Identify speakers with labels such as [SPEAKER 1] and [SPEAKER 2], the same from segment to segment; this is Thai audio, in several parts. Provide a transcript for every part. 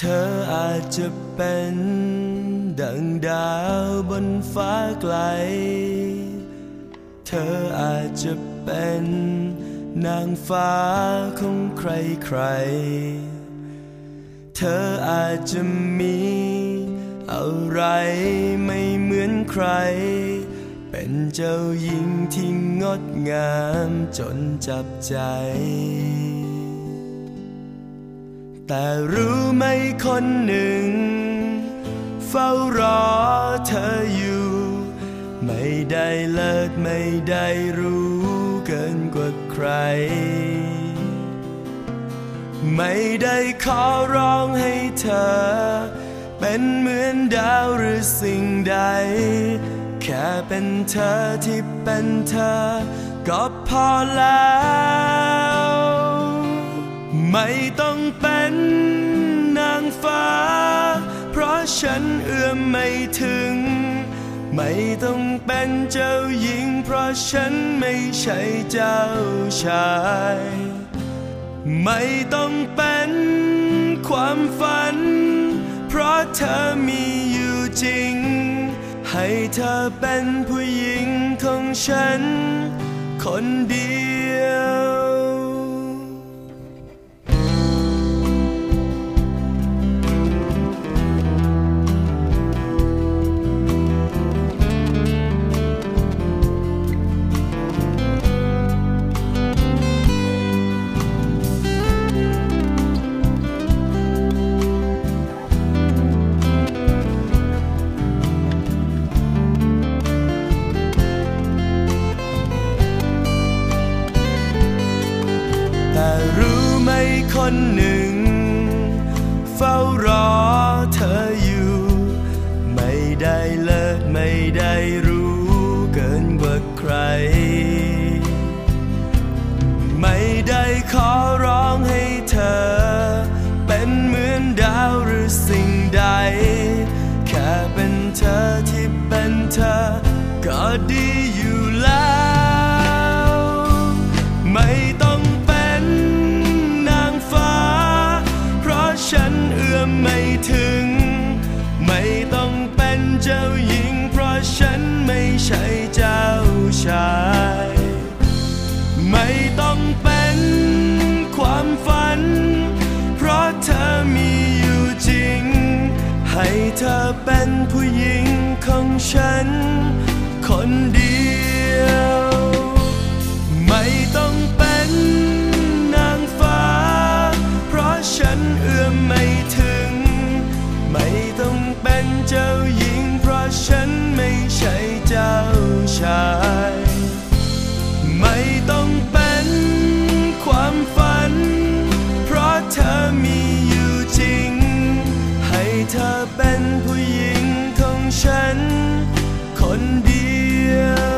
[SPEAKER 1] เธออาจจะเป็น ดังดาวบนฟ้าไกล เธออาจจะเป็น นางฟ้าของใครใคร เธออาจจะมี อะไรไม่เหมือนใคร เป็นเจ้าหญิงที่งดงามจนจับใจ แต่รู้ไหมคนหนึ่ง เฝ้ารอเธออยู่ ไม่ได้เลิศไม่ได้รู้เกินกว่าใคร ไม่ได้ขอร้องให้เธอ เป็นเหมือนดาวหรือสิ่งใด แค่เป็นเธอที่เป็นเธอ ก็พอแล้ว ไม่ต้องเป็นนางฟ้า เพราะฉันเอื้อมไม่ถึง ไม่ต้องเป็นเจ้าหญิง เพราะฉันไม่ใช่เจ้าชาย ไม่ต้องเป็นความฝัน เพราะเธอมีอยู่จริง ให้เธอเป็นผู้หญิงของฉัน คนเดียว ไม่คนหนึ่ง เฝ้ารอ เจ้าหญิง เพราะฉันไม่ใช่เจ้าชาย ไม่ต้องเป็นความฝัน เพราะเธอมีอยู่จริง ให้เธอเป็นผู้หญิงของฉัน คนเดียว ฉัน คนเดียว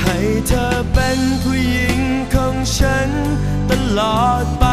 [SPEAKER 1] ให้เธอเป็นผู้หญิงของฉันตลอดไป